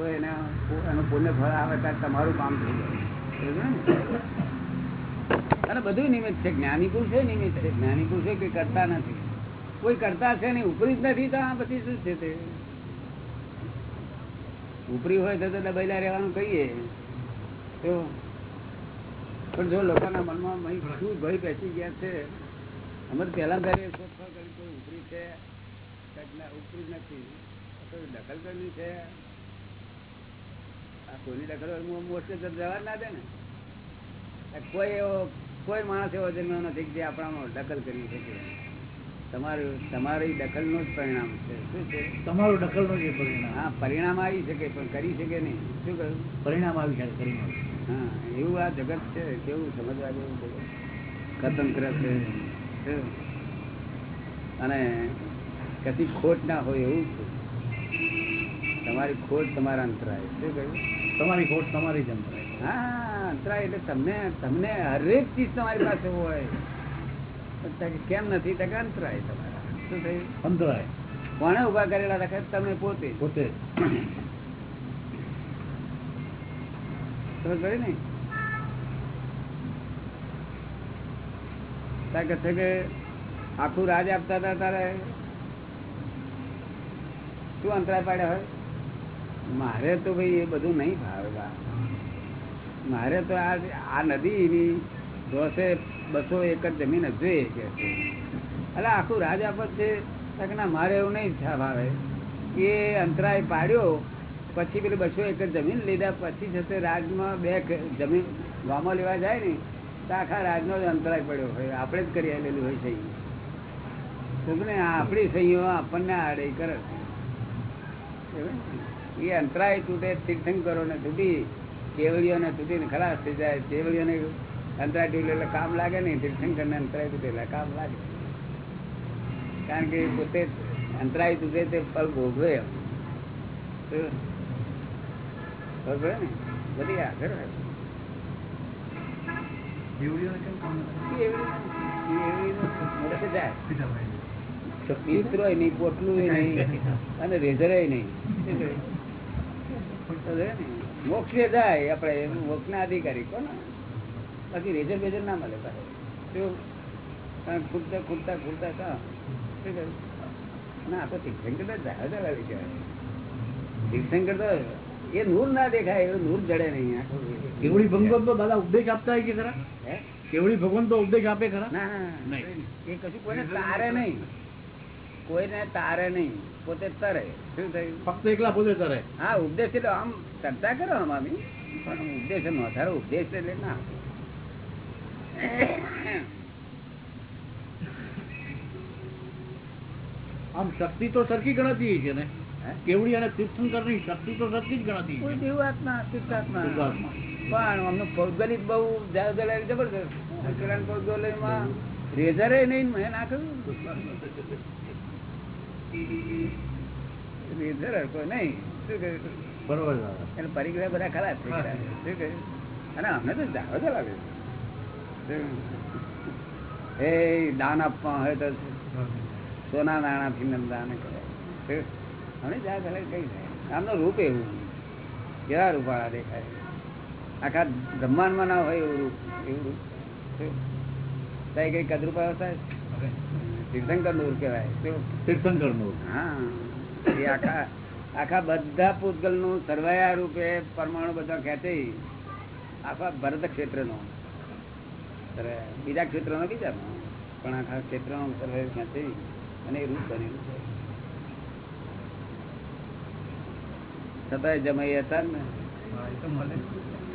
તો એને એનું પુણ્ય ફળ આવે ત્યારે તમારું કામ થઈ જાય. અને બધું નિમિત્ત છે. જ્ઞાની પુરુષ નિમિત્ત છે. જ્ઞાની પુરુષો કોઈ કરતા નથી? કોઈ કરતા છે નહીં, ઉપરી જ નથી તો આ પછી શું છે તે? ઉપરી હોય તો દબાયેલા રહેવાનું કહીએ. તો પણ જો લોકોના મનમાં શું ભય બેસી ગયા છે? અમે પહેલા ઘરે શોધખોળ કરી કોઈ ઉપરી છે. ઉપરી નથી. દખલ કરવી છે? કોઈની દખલ જવા ના દે ને. કોઈ એવો કોઈ માણસ એવો જન્મ નથી જે આપણામાં દખલ કરી શકે. તમારું તમારી દખલનું જ પરિણામ છે. શું છે? તમારું દખલનું જ પરિણામ. હા પરિણામ આવી શકે પણ કરી શકે નહીં. શું કહ્યું? પરિણામ આવી જાય પરિણામ હા એવું આ જગત છે. કેવું સમજવા જેવું છે. સ્વતંત્ર છે. અને કશી ખોટ ના હોય એવું છે. તમારી ખોટ તમારા અંતરાય. શું કહ્યું? તમારી ખોટ તમારી જ હા અંતરાય એટલે તમને તમને હરેક ચીજ તમારી પાસે હોય. કેમ નથી? તકે કે અંતરાય તમારા. શું થયું? અંતરાય. કોને ઊભા કરેલા રાખે તમે પોતે. પોતે. સમજ પડી ને? તાર છે કે આખું રાજ આપતા હતા તારે? શું અંતરાય પાડ્યા હોય? મારે તો ભાઈ એ બધું નહીં ભાવે મારે તો આ આ નદીની દોસે બસો એકર જમીન જ જોઈએ કે એટલે આખું રાજ આપત છે ના મારે એવું નહીં ભાવે એ અંતરાય પાડ્યો, પછી પેલી બસો એકર જમીન લીધા, પછી જશે રાજમાં બે જમીન ગામમાં લેવા જાય ને, તો આખા રાજનો જ અંતરાય પડ્યો હોય. આપણે જ કરી આવેલું હોય સહી. ને આપણી સહીઓ આપણને આડે કરે. એ અંતરાય તૂટે તીર્થંકરો ને તૂટી કેવડીઓને તૂટીને ખલાસ થઈ જાય. કેવડીઓને અંતરાય તૂટે એટલે કામ લાગે નહીં તીર્થંકર ને અંતરાય તૂટે એટલે કામ લાગે. કારણ કે પોતે અંતરાય તૂટે તે ફળ ભોગવે ખબર ને? બધી આગળ. મોક્ષે જાય. પોટલું નહીં અને રેઝર નહીં. મોક્ષે જાય આપણે મોક્ષ ના અધિકારી કોણ? બાકી રેજર બેજર ના મળે કારણ ખૂટતા ખૂટતા ખૂટતા કા? ના તો તીર્થંકર જાય ચલાવી કહેવાય તીર્થંકર તો એ નૂર ના દેખાય એ નૂર જડે નહીં. કેવડી ભગવાન તો દાદા ઉપદેશ આપતા હોય કે ખરા? કેવડી ભગવાન તો ઉપદેશ આપે ખરા? ના. એ કશું કોઈને તારે નહીં. કોઈને તારે નહીં પોતે તરે. શું થયું? ફક્ત એકલા પોતે તરે? હા ઉપદેશ એટલે આમ ચર્ચા કરો આમ આમી પણ ઉપદેશ નો તારો ઉપદેશ એટલે ના આમ શક્તિ તો સરખી ગણાતી છે ને? કેવડી અને તીર્થંકરની શક્તિ તો સરખી જ ગણાતી કોઈ છે જીવાત્મા તીર્થાત્મા. પણ અમને ભૌગોલિક બહુ જબરદસ્ત ભૌગોલિકમાં રેઝરે નહીં ને મેં નાખ્યું રેઝર હરકો નહીં. શું કહ્યું બરોબર દાદા પરિગ્રહ બધા ખરાબ થઈ ગયા શું કહ્યું? અને અમને તો જાવ ચલાવે એ દાન આપવા હોય તો સોના નાણા થી દાન કરે. શું? અમે કરે કઈ થાય. આમનો રૂપ એવું કેવા રૂપાળા દેખાય આખા બ્રહ્માંડમાં ના હોય એવું રૂપ એવું રૂપ. કઈ કઈ કદરૂપા થાય તીર્થંકરનું કહેવાય. તીર્થંકરનું હા. એ આખા આખા બધા પૂતગલનું સરવાયા રૂપે પરમાણુ બધા ખેંચે આખા ભરત ક્ષેત્ર નો બીજા ક્ષેત્ર નો. બીજા પણ આખા ક્ષેત્ર નો સર્વાય ખેંચે અને રૂપ બનેલું છે. છતાંય જમાઈ હતા ને.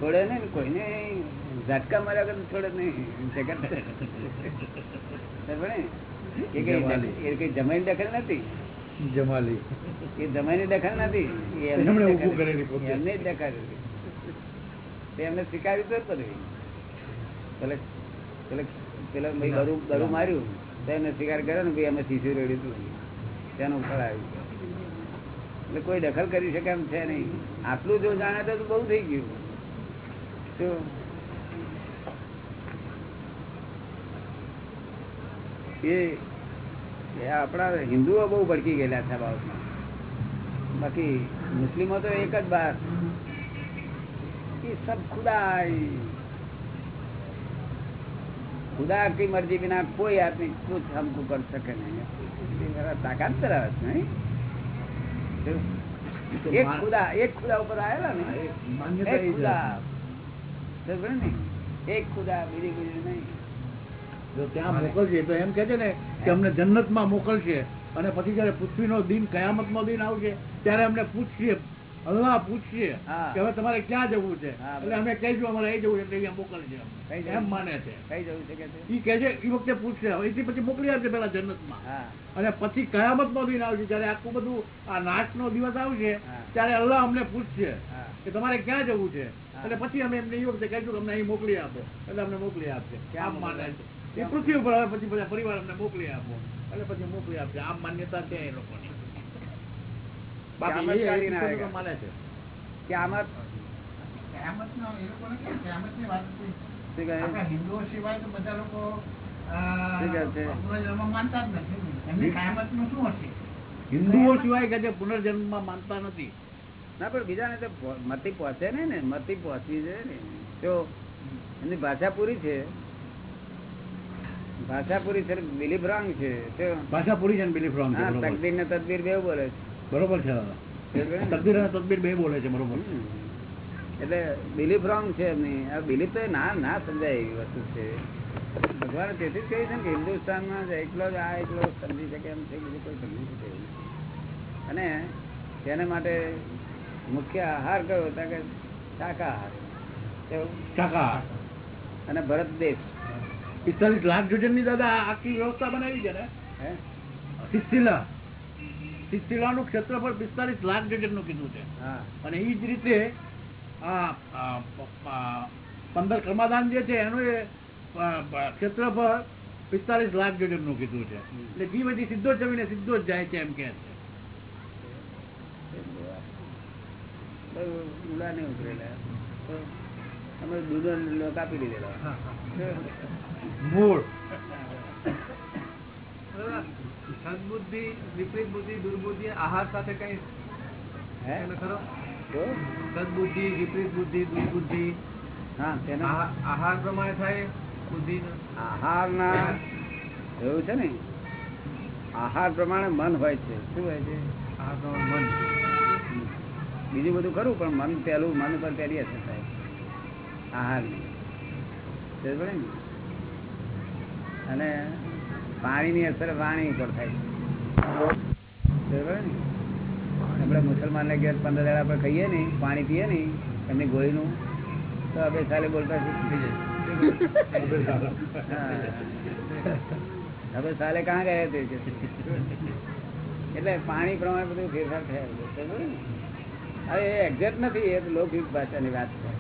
છોડે નહીં ને કોઈને. ઝટકા માર્યા વગર છોડે નહીં? એ કઈ જમાઈ દખલ નથી? જમાલી. એ જમાઈ દખલ નથી. એમની એમણે દખલ. ઊભું કરેલી પોતે. એમને દખલ એમને તો જ પેલે પેલે પેલા ભાઈ બરું બરું માર્યું. તો એમને સ્વીકાર કર્યો ને ભાઈ અમે શીશું રેડ્યું હતું તેનું ફળ આવ્યું. એટલે કોઈ દખલ કરી શકે એમ છે નહીં. આટલું જો જાણે તો બહુ થઈ ગયું. શું? એ આપણા હિન્દુઓ બહુ ભડકી ગયેલા છે બાબતમાં બાકી મુસ્લિમો તો એક જ બાર. એ સબ ખુદાઈ. ખુદા કી મરજી વિના કોઈ આદમી કુછ હમકો કર સકે નહીં. તાકાત ધરાવે છે નહીં? એક ખુદા એક ખુદા ઉપર આવેલા ને? એક ખુદા. એક ખુદા બીજી બીજું નહીં. જો ત્યાં મોકલશે. તો એમ કે છે ને કે અમને જન્નતમાં મોકલશે. અને પછી જયારે પૃથ્વીનો દિન કયામતનો દિન આવશે ત્યારે અમને પૂછશે અલ્લાહ પૂછશે કે હવે તમારે ક્યાં જવું છે? એટલે અમે કહીશું અમારે એ જવું છે એટલે અહીંયા મોકલશે? એમ માને છે. કઈ જવું છે? ઈ કહે છે એ વખતે પૂછશે. હવે એથી પછી મોકલી આપશે પેલા જન્નતમાં. અને પછી કયામત નો દિન આવશે જયારે આખું બધું આ નાશનો દિવસ આવશે. ત્યારે અલ્લાહ અમને પૂછશે કે તમારે ક્યાં જવું છે. એટલે પછી અમે એમને એ વખતે કહીશું કે અમને અહીં મોકલી આપો. એટલે અમને મોકલી આપશે ક્યાં આમ માને છે. એ પૃથ્વી ઉપર આવે પછી બધા પરિવાર અમને મોકલી આપો. એટલે પછી મોકલી આપશે આમ માન્યતા છે એ લોકોની. બાકી માને છે. ક્યામત લોકોને વાત છે? હિન્દુઓ સિવાય તો બધા લોકો? પુનર્જન્મ હિન્દુઓ સિવાય કે જે પુનર્જન્મમાં માનતા નથી. ના પણ બીજાને તો મતી પહોંચે ને મતી પહોંચવી છે ને. તો એની ભાષા પૂરી છે ભાષા પૂરી છે બિલીફ રોંગ છે ભાષા પૂરી છે ને બિલીફ રોંગ છે તકદીર ને તદબીર બે બોલે છે. દાદા. છે તકદીર અને તદબીર બે બોલે છે બરોબર. એટલે બિલીફ રોંગ છે એમની. આ બિલીફ તો ના ના સમજાય એવી વસ્તુ છે. ભગવાને તેથી જ કહ્યું છે કે હિન્દુસ્તાનમાં એકલો જ આ એકલો સમજી શકે એમ છે બીજું કોઈ સમજી શકે અને તેને માટે મુખ્ય આહાર કયો હતા કે શાકાહાર? શાકાહાર. અને ભરત દેશ પિસ્તાલીસ લાખ જોજનની દાદા આખી વ્યવસ્થા બનાવી છે ને? હે? સિસ્તિલા સિસ્તિલાનું ક્ષેત્રફળ પિસ્તાલીસ લાખ જોજનનું કીધું છે. હા. અને એ જ રીતે પંદર કર્માદાન જે છે એનું એ ક્ષેત્રફળ પિસ્તાલીસ લાખ જોજનનું કીધું છે. એટલે ઘી બધી સીધો જ જમીને સીધો જ જાય છે એમ કે છે. ઉડા નહીં ઉતરેલા. અમે દૂધ લોક આપી દીધેલા. મૂળ. સદબુદ્ધિ વિપરીત બુદ્ધિ દુર્બુદ્ધિ આહાર સાથે કઈ? ખરો? સદબુદ્ધિ વિપરીત બુદ્ધિ દુર્બુદ્ધિ હા તેના? આહાર પ્રમાણે થાય બુદ્ધિ આહારના એવું છે ને? આહાર પ્રમાણે મન હોય છે. શું હોય છે? આહાર પ્રમાણે મન બીજું બધું ખરું પણ મન પહેલું મન પર પહેલી અસર થાય આહારની. સમજ ને? અને પાણીની અસર વાણી ઉપર થાય સમજ મુસલમાન ને? આપણે ઘેર પંદર દાડા આપણે ખાઈએ ને પાણી પીએ ને એમની ગોળીનું, તો હવે સાલે બોલતા હવે સાલે કાં ગયા તે એટલે પાણી પ્રમાણે બધું ફેરફાર થયા છે. હવે એ એક્ઝેક્ટ નથી, એ તો લોકયુગ ભાષાની વાત છે.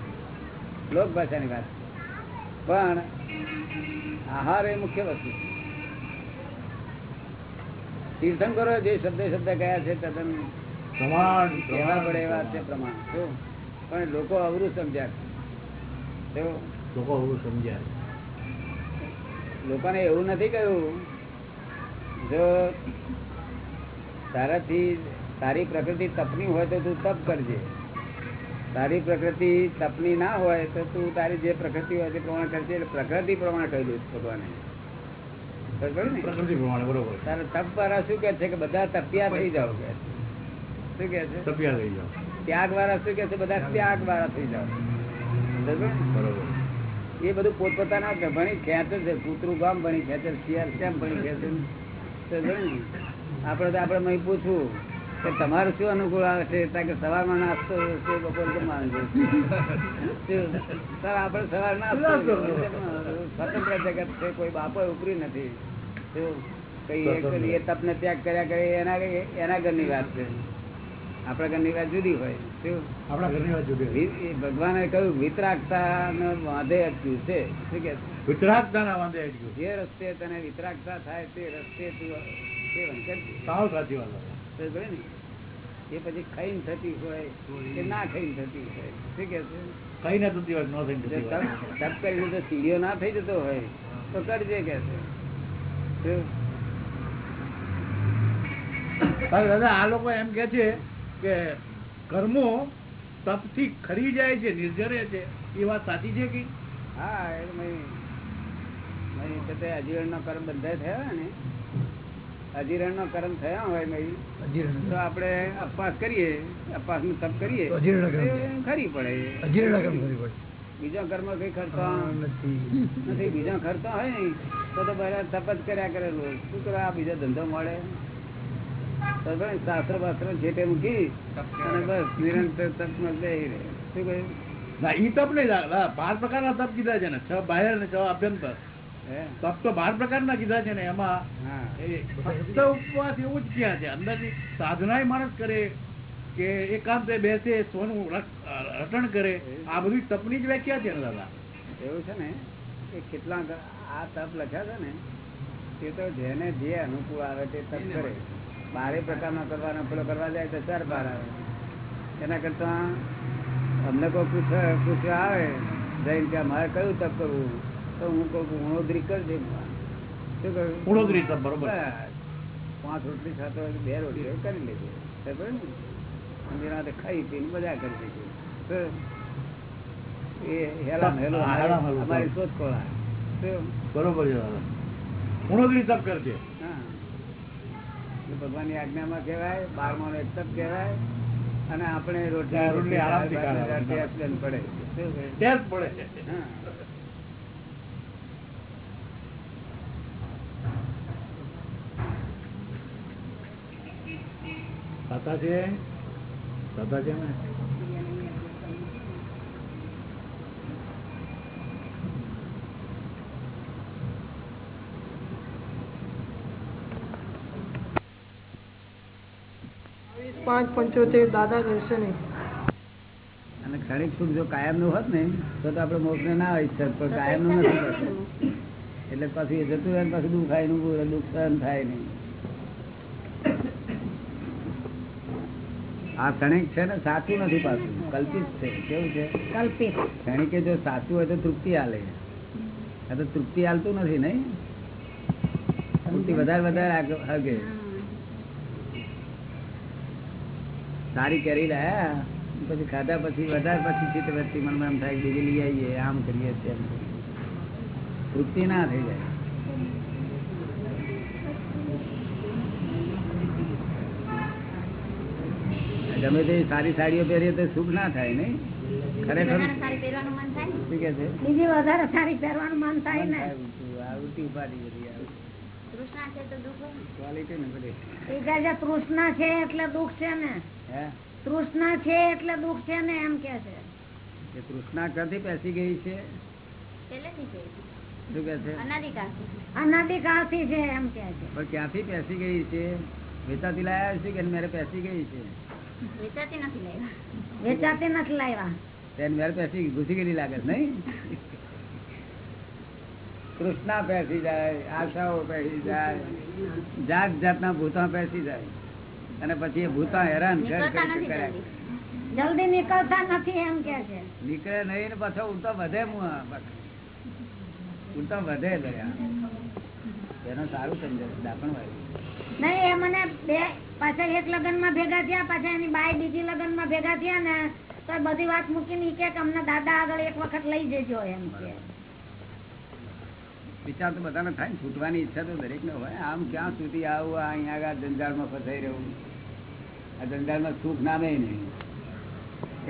લોક ભાષાની વાત પણ આહાર એ મુખ્ય વસ્તુ છે. તીર્થંકરો જે શબ્દ શબ્દ ગયા છે તદ્દન પ્રમાણ કહેવા પડે એવા છે પ્રમાણ. શું? પણ લોકો અવરું સમજ્યા છે. લોકો અવરું સમજ્યા લોકોને એવું નથી કહ્યું જો તારાથી તારી પ્રકૃતિ તપની હોય તો તું તપ કરજે. તારી પ્રકૃતિ તપની ના હોય તો તું તારી જે પ્રકૃતિ હોય તે પ્રમાણે કરજે. એટલે પ્રકૃતિ પ્રમાણે કહી દઉં ભગવાને. પ્રકૃતિ પ્રમાણે બરોબર. તારે તપ વાળા શું કે છે કે બધા તપિયા થઈ જાવ કે શું કે છે? તપિયા થઈ જાઓ. ત્યાગ વાળા શું કે છે? બધા ત્યાગ વાળા થઈ જાવ? બરોબર. એ બધું પોતપોતાના ભણી ખેંચે છે. કૂતરું ગામ ભણી ખેંચે શિયાળ કેમ ભણી ખેંચે? તો આપડે તો આપણે મહી પૂછવું તમારે શું અનુકૂળ આવે છે? કારણ કે સવારમાં નાસ્તો છે બપોર જમવાનું છે? સર આપણે સવાર નાસ્તો સ્વતંત્ર જગત છે કોઈ બાપો ઉપરી નથી. કઈ એ તપને ત્યાગ કર્યા કરે એના એના ઘરની વાત છે. આપણા ઘરની વાત જુદી હોય. શું? આપણા ઘરની વાત જુદી ભગવાને કહ્યું વિતરાગતા વાંધે અટક્યું છે. શું કે છે? વિતરાગતાના વાંધે અટક્યું. જે રસ્તે તને વિતરાગતા થાય તે રસ્તે તું સેવન કરજે. સાવ સાચી વાત. ને? એ પછી ખાઈને થતી હોય કે ના ખાઈને થતી હોય. શું કે છે? કઈ ના થતી હોય ન થઈને તપ કરીને જો સીડીઓ ના થઈ જતો હોય તો કરજે કે છે. દાદા આ લોકો એમ કે છે કે કર્મો તપથી ખરી જાય છે નિર્જરે છે. એ વાત સાચી છે કે? હા એ તે ના નો કર્મ બંધાય થયા ને અજીરણ નો કર્મ થયા હોય તો આપણે અપવાસ કરીએ અપવાસનું તપ કરીએ ખરી પડે. અજીર્ણ કર્મ ખરી પડે. બીજો કર્મ કઈ ખર્ચો નથી. બીજો ખર્ચો હોય ને તો તો બધા તપ જ કર્યા કરેલું શું કરો આ બીજો ધંધો મળે? તો ભાઈ શાસ્ત્ર બાસ્ત્ર તે મૂકી અને બસ નિરંતર તપમાં બેસી રહે. શું કહ્યું? ના ઈ તપ નહીં દાદા પાંચ પ્રકારના તપ કીધા છે ને છ બાહેર ને છ આભ્યંતર હે તપ તો બાર પ્રકારના કીધા છે ને એમાં ફક્ત ઉપવાસ એવું જ ક્યાં છે. અંદરથી સાધના માણસ કરે કે એકાંતે બેસે સોનું રટણ કરે આ બધી તપની જ વ્યાખ્યા છે દાદા. એવું છે ને કે કેટલા આ તપ લખ્યા છે ને તે તો જેને જે અનુકૂળ આવે તે તપ કરે. બારે પ્રકારનો કરવાનો પેલો કરવા જાય તો ચાર બાર આવે. એના કરતા અમને કોઈ પૂછે પૂછવા આવે જઈને કે મારે કયું તપ કરવું? તો હું કહું કે ઉણોદરી કરજે ઉણોદરી બરોબર. પાંચ રોટલી સાત હોય બે રોટલી કરી લેજો. ખબર ને? અને ખાઈ પીને મજા કરી દેજો એ હેલામ હેલો. અમારી શોધખોળ બરોબર છે ઉણોદરી તપ કરજે. ભગવાનની આજ્ઞામાં કહેવાય બારમા નો એક તપ કહેવાય અને આપણે રોટલી રોટલી પડે. પડે થતા છે થતા છે ને પાંચ પંચોતેર દાદા કરશે નહીં. અને ક્ષણિક સુખ જો કાયમનું હોત ને તો આપડે આપણે મોક્ષ ના હોય ઈચ્છા પણ કાયમનું નથી એટલે પછી જતું રહે પછી દુઃખનું દુઃખ સહન થાય નહીં. આ ક્ષણિક છે ને સાચું નથી પાછું. કલ્પિત છે. કેવું છે? કલ્પિત. ક્ષણિકે જો સાચું હોય તો તૃપ્તિ આલે. આ તો તૃપ્તિ આલતું નથી નહીં? તૃપ્તિ વધારે વધારે હગે. સારી કરી રહ્યા પછી ખાધા પછી વધારે પછી ચિત્ત વ્યક્તિ મનમાં એમ થાય બીજી લઈ આવીએ આમ કરીએ તેમ કરીએ. તૃપ્તિ ના થઈ જાય. ગમે તે સારી સાડીઓ પહેરીએ તો સુખ ના થાય ખરેખર ને? શું કે છે? બીજી વધારે સારી પહેરવાનું મન થાય ને. આ ઉલટી ઉપાધિ બધી તૃષ્ણા છે તો દુઃખ હોય ને. ક્વોલિટી ને બધી. એ કહે છે તૃષ્ણા છે એટલે દુઃખ છે ને. તૃષ્ણા છે એટલે દુઃખ છે ને એમ કે છે. તૃષ્ણા ક્યાંથી પેસી ગઈ છે? પહેલેથી છે. એમ કે છે. પણ ક્યાંથી પેસી ગઈ છે? વેચાતી લાયા છે કે મેરે પેસી ગઈ છે. વેચાતી નથી લાવ્યા વેચાતી નથી લાવ્યા તેને મેરે પેસી ઘૂસી ગયેલી લાગે નહીં? તૃષ્ણા પેસી જાય આશાઓ પેસી જાય જાત જાતના ભૂતા પેસી જાય. અને પછી એ ભૂતા હેરાન જલ્દી. નીકળતા નથી એમ કે છે. નીકળે નહીં ને પાછો ઉડતો વધે. ઉલટો વધે એનો સારું સમજાય દાપણ વાળી. નહીં, એ મને બે, પાછા એક લગ્નમાં ભેગા થયા, પાછા એની બાય બીજી લગ્નમાં ભેગા થયા ને, તો બધી વાત મૂકીને કે અમને દાદા આગળ એક વખત લઈ જજો એમ કે. વિચાર તો બધાને થાય ને, છૂટવાની ઈચ્છા તો દરેક ને હોય. આમ ક્યાં સુધી આવું અહીંયા આગળ જંજાળમાં ફસાઈ રહ્યું આ જંજાળમાં સુખ નામે નહીં.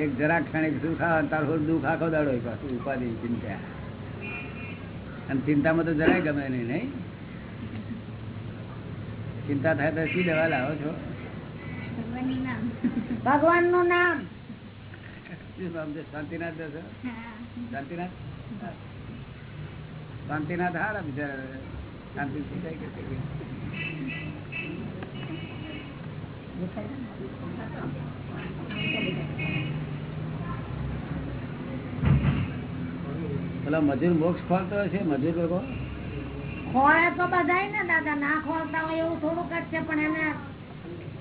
એક જરાક ક્ષણિક સુખ આવે તાર દુઃખ આખો દાડો પાછું ઉપાધિ ચિંતા. અને ચિંતામાં તો જરાય ગમે નહીં નહીં? ચિંતા થાય તો શી દવા લાવો છો? ભગવાનનું નામ. છે? શાંતિનાથ શાંતિનાથ? શાંતિનાથ હારા બિચારા. શાંતિ પેલા મજૂર મોક્ષ ખોલતો હશે મજૂર લોકો? ખોળે તો બધાય ને દાદા ના ખોલતા હોય એવું થોડુંક જ છે પણ એને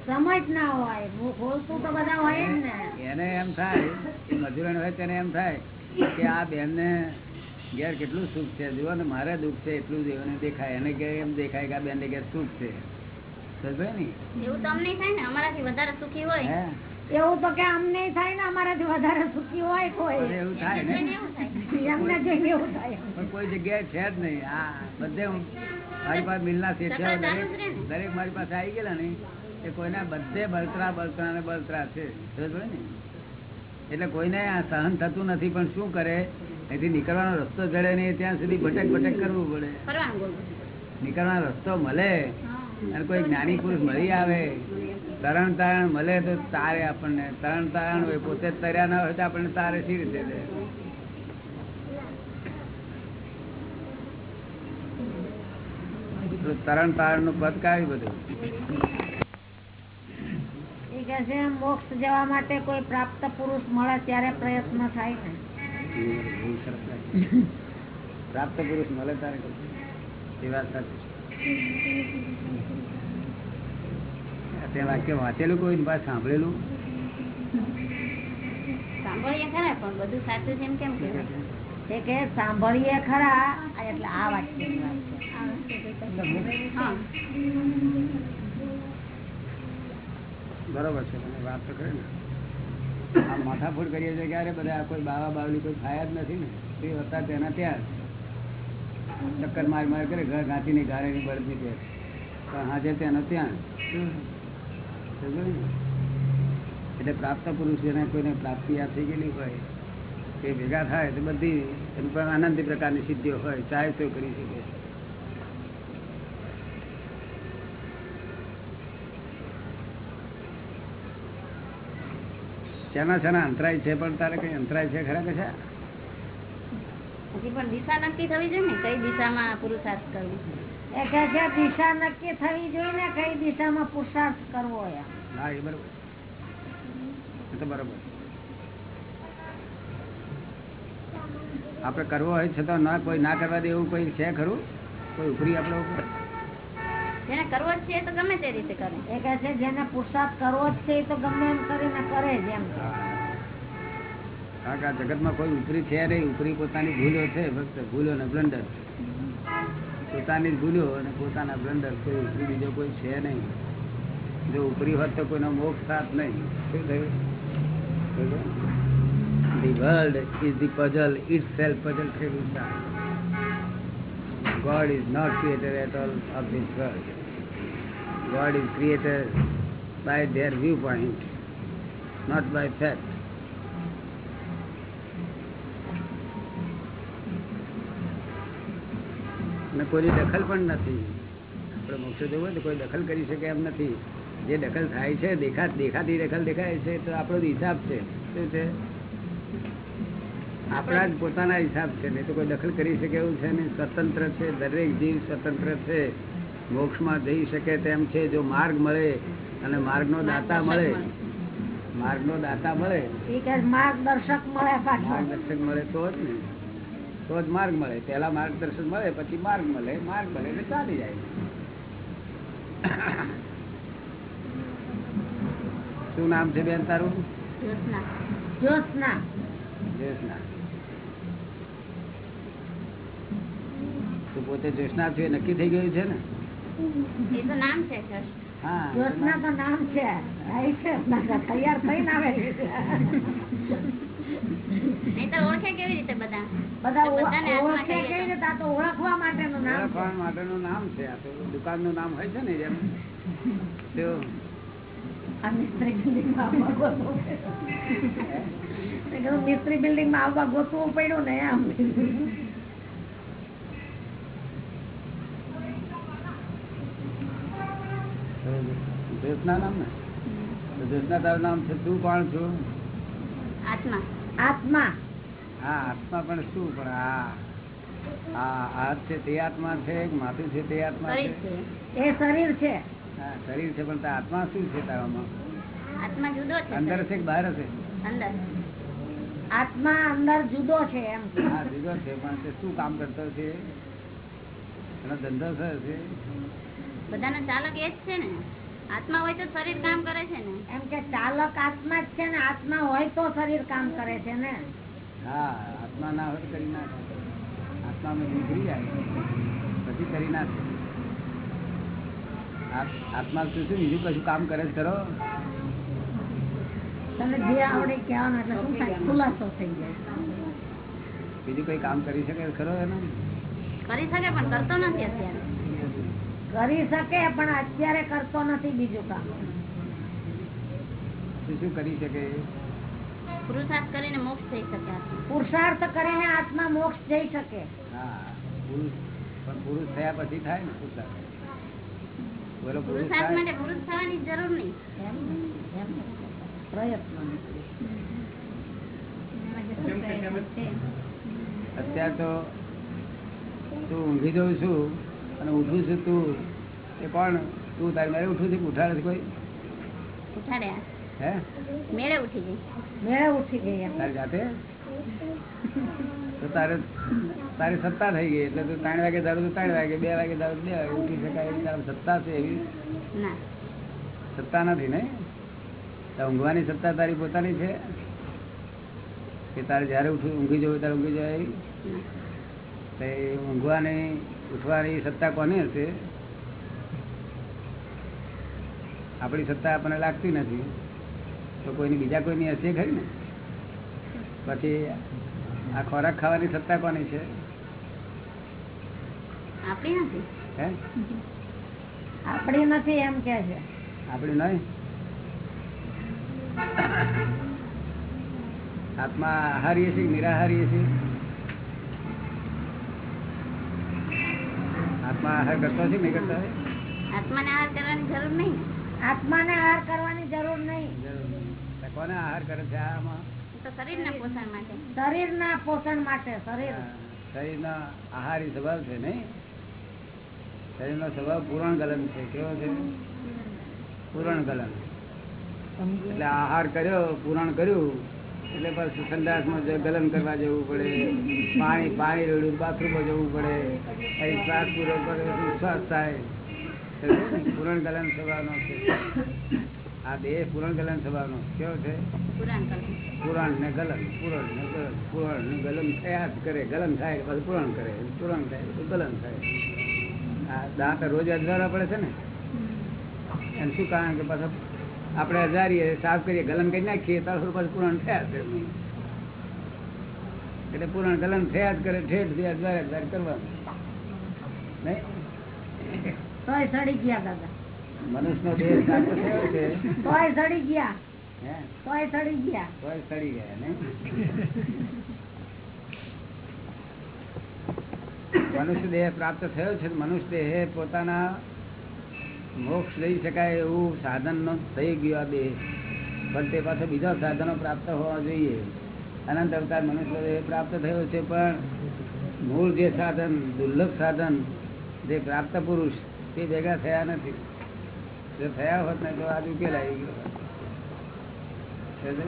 સમજ ના હોય. હું ખોલતું તો બધા હોય જ ને. એને એમ થાય મજૂરણ હોય તેને એમ થાય કે આ બેન ને ઘેર કેટલું સુખ છે. જુઓ ને મારે દુઃખ છે એટલું જ એને દેખાય. એને કે એમ દેખાય કે આ બેન ને ઘેર સુખ છે. સમજાય ને? એવું તમને થાય ને? અમારાથી વધારે સુખી હોય. હે? એવું તો કે અમને થાય ને અમારાથી વધારે સુખી હોય કોઈ. એવું થાય ને. જોઈને એવું થાય. એમને જોઈને એવું થાય. પણ કોઈ જગ્યાએ છે જ નહીં. આ બધે હું મારી પાસે મિલના જ દરેક દરેક મારી પાસે આવી ગયેલા ને એ કોઈના બધે બળતરા બળતરા ને બળતરા છે. ને? એટલે કોઈને આ સહન થતું નથી પણ શું કરે? એથી નીકળવાનો રસ્તો જડે નહીં ત્યાં સુધી ભટક ભટક કરવું પડે. નીકળવાનો રસ્તો મળે. અને કોઈ જ્ઞાની પુરુષ મળી આવે તરણ તારણ મળે તો તારે આપણને તરણ તારણ હોય પોતે તર્યા ના હોય તો આપણને તારે સી રીતે દે તરણ તારણનું પદ કાઢ્યું બધું? મોક્ષ જવા માટે કોઈ પ્રાપ્ત પુરુષ મળે ત્યારે પ્રયત્ન થાય ને. પ્રાપ્ત પુરુષ મળે તારે એ વાત સાચી તે વાક્ય વાંચેલું કોઈ? ને પાછું સાંભળેલું? સાંભળીએ ખરા પણ બધું સાચું છે એમ કેમ કે એ કે સાંભળીએ ખરા એટલે આ હા. બરોબર છે તમે વાત તો કરી ને. આ માથાફોડ કરીએ છીએ ક્યારે? બધા કોઈ બાવા બાવલી કોઈ ખાયા જ નથી ને. તે હતા તેના ત્યાં ચક્કર માર માર કરે ઘર ગાંચીની ગારેની બળદની પેટ પણ હાજર તેનો ત્યાં ને? એટલે પ્રાપ્ત પુરુષ જેને કોઈને પ્રાપ્તિ આ થઈ ગયેલી હોય તે ભેગા થાય તો બધી આનંદ પ્રકારની સિદ્ધિઓ હોય ચાહે તો કરી શકે. શેના શેના અંતરાય છે પણ તારે કઈ અંતરાય છે ખરા કે છે હજી પણ દિશા નક્કી થવી જોઈએ ને? કઈ દિશામાં પુરુષાર્થ કરવો? એ કે છે દિશા નક્કી થવી જોઈએ ને કઈ દિશામાં પુરુષાર્થ કરવો એમ. હા એ બરોબર. એ તો બરોબર. આપણે કરવો હોય છતાં ના કોઈ ના કરવા દે એવું કોઈ છે ખરું? કોઈ ઉપરી આપણે ઉપર? જેને કરવો જ છે તો ગમે તે રીતે કરે. એ કે છે જેને પુરુષાર્થ કરવો જ છે તો ગમે એમ કરીને કરે જ એમ. કારણ કે જગતમાં કોઈ ઉપરી છે નહીં ઉપરી પોતાની ભૂલો છે ફક્ત ભૂલો ને બ્લન્ડર પોતાની ભૂલો અને પોતાના બ્લન્ડર કોઈ ઉપરી બીજો કોઈ છે નહીં. જો ઉપરી હોત તો કોઈનો મોક્ષ સાથ નહીં. શું થયું? The world is the puzzle itself puzzle થયેલું છે. God is not creator at all of this world. God is creator by their viewpoint, not by fact. અને કોઈની દખલ પણ નથી. આપણે મોક્ષ જવું હોય તો કોઈ દખલ કરી શકે એમ નથી. જે દખલ થાય છે દેખા દેખાતી દખલ દેખાય છે તો આપણો હિસાબ છે. શું છે? આપણા જ પોતાના હિસાબ છે. નહીં તો કોઈ દખલ કરી શકે એવું છે ને સ્વતંત્ર છે દરેક જીવ સ્વતંત્ર છે. મોક્ષમાં જઈ શકે તેમ છે. જો માર્ગ મળે અને માર્ગનો દાતા મળે માર્ગનો દાતા મળે માર્ગદર્શક મળે માર્ગદર્શક મળે તો જ ને. તો જ માર્ગ મળે. પહેલા માર્ગદર્શન મળે પછી માર્ગ મળે. માર્ગ મળે એટલે ચાલી જાય. શું નામ છે બેન તારું? જ્યોત્સના. જ્યોત્સના. જ્યોત્સના. તું પોતે જ્યોત્સના છું એ નક્કી થઈ ગયું છે ને? એ તો નામ છે જસ્ટ. હા જ્યોત્સના તો નામ છે. આવી છે ના, તૈયાર થઈને આવેલી છે. ઓળખે કેવી રીતે બધા? ઓળખવા માટેનું નામ છે. ઓળખવા માટેનું નામ છે. આ તો દુકાનનું નામ હોય છે ને જેમ. મિસ્ત્રી પડ્યું. મેં આવવા ગોતવું પડ્યું ને આમ જ્યોત્સના નામ ને? તો તારું નામ છે તું કોણ છું? આત્મા. આત્મા. હા આત્મા પણ શું? પણ હા. હા હાથ છે તે આત્મા છે માથું છે તે આત્મા શરીર છે. એ શરીર છે. શરીર છે પણ આત્મા શું છે તારામાં આત્મા જુદો છે અંદર છે કે બહાર છે? અંદર. આત્મા અંદર જુદો છે એમ. હા જુદો છે પણ તે શું કામ કરતો છે? એનો ધંધો શું છે? બધાનો ચાલક એ જ છે ને. આત્મા હોય તો શરીર કામ કરે છે ને. એમ કે ચાલક આત્મા જ છે ને આત્મા હોય તો શરીર કામ કરે છે ને. હા આત્મા ના હોય કરી નાખે આત્મામાં નીકળી જાય પછી કરી નાખે આત્મા શું શું બીજું કશું કામ કરે છે ખરો? જે આવડે કહેવાનું એટલે શું થાય? ખુલાસો થઈ જાય. બીજું કઈ કામ કરી શકે ખરો એનો? કરી શકે પણ કરતો નથી અત્યારે. કરી શકે પણ અત્યારે કરતો નથી બીજું કામ. શું શું કરી શકે પુરુષાર્થ કરીને મોક્ષ થઈ શકે પુરુષાર્થ કરીને આત્મા મોક્ષ જઈ શકે. હા પુરુષ પણ પુરુષ થયા પછી થાય ને પુરુષાર્થ. બોલો પુરુષાર્થ માટે પુરુષ થવાની જરૂર નહીં. એમ નહીં, એમ નહીં. પ્રયત્ન નથી. અત્યારે તો તું ઊંઘી જઉં છું અને ઉઠું છું તું એ કોણ તું તારી મારે ઉઠું છું કે ઉઠાડે છે કોઈ? ઉઠાડ્યા? હે? મેળે ઉઠી ગઈ. મેળે ઉઠી ગઈ એમ. તારી જાતે? તો તારે તારી સત્તા થઈ ગઈ એટલે તું ત્રણ વાગે દારૂ ત્રણ વાગે બે વાગે દારૂ બે વાગે ઉઠી શકાય એવી તારી સત્તા છે એવી? સત્તા નથી ને? તો ઊંઘવાની સત્તા તારી પોતાની છે? કે તારે જ્યારે ઉઠું ઊંઘી જવું ત્યારે ઊંઘી જાય એવી? તો એ ઊંઘવાની ઉઠવાની સત્તા કોની હશે? આપણી સત્તા આપણને લાગતી નથી. તો કોઈની બીજા કોઈની હશે ખરી ને? પછી આ ખોરાક ખાવાની સત્તા કોની છે? આપણી નથી. હે? આપણી નથી એમ કે છે. આપણી નહીં? આત્મા આહારીએ છે નિરાહારીએ છે આત્મા આહાર કરતો છે કે નહીં કરતો? આત્માને આહાર કરવાની જરૂર નહીં. આત્માને આહાર કરવાની જરૂર નહીં. કોને આહાર કરે છે આમાં? શરીરના પોષણ માટે. શરીરના પોષણ માટે શરીર. શરીરનો આહારી સ્વભાવ છે નહીં? શરીરનો સ્વભાવ પૂરણ ગલન છે કેવો છે? પૂરણ ગલન એટલે આહાર કર્યો પૂરણ કર્યું એટલે પછી સંદાસમાં ગલન કરવા જવું પડે પાણી પાણી રેડ્યું બાથરૂમમાં જવું પડે શ્વાસ પૂરો પડે પછી શ્વાસ થાય. પૂરણ ગલન સ્વભાવનો છે. આ બે પુરણ ગલન થવાનું કેવો છે? પુરાણ ને ગલન પુરાણ ને ગલન પુરાણ ને ગલન થયા જ કરે ગલન થાય પછી પુરાણ કરે પુરાણ થાય એટલે ગલન થાય. આ દાંત રોજ અજવાળવા પડે છે ને? એમ શું કારણ કે પાછા આપણે અજારીએ સાફ કરીએ ગલન કરી નાખીએ તારું પાછું પુરાણ થયા છે એટલે પુરાણ ગલન થયા જ કરે ઠેઠથી અજવાળે અજવાળે કરવાનું. નહીં? ગયા દાદા. મનુષ્યનો દેહ પ્રાપ્ત થયો છે? તોય સડી ગયા. તોય સડી ગયા. તોય સડી ગયા ને મનુષ્ય દેહ પ્રાપ્ત થયો છે મનુષ્ય દેહ પોતાના મોક્ષ લઈ શકાય એવું સાધન નો થઈ ગયો આ દેહ. પણ તે પાછો બીજા સાધનો પ્રાપ્ત હોવા જોઈએ. અનંત અવતાર મનુષ્ય દેહ પ્રાપ્ત થયો છે પણ મૂળ જે સાધન દુર્લભ સાધન જે પ્રાપ્ત પુરુષ તે ભેગા થયા નથી. થયા હોત ને તો આજ ગયો હોત. સમજ્યો ને?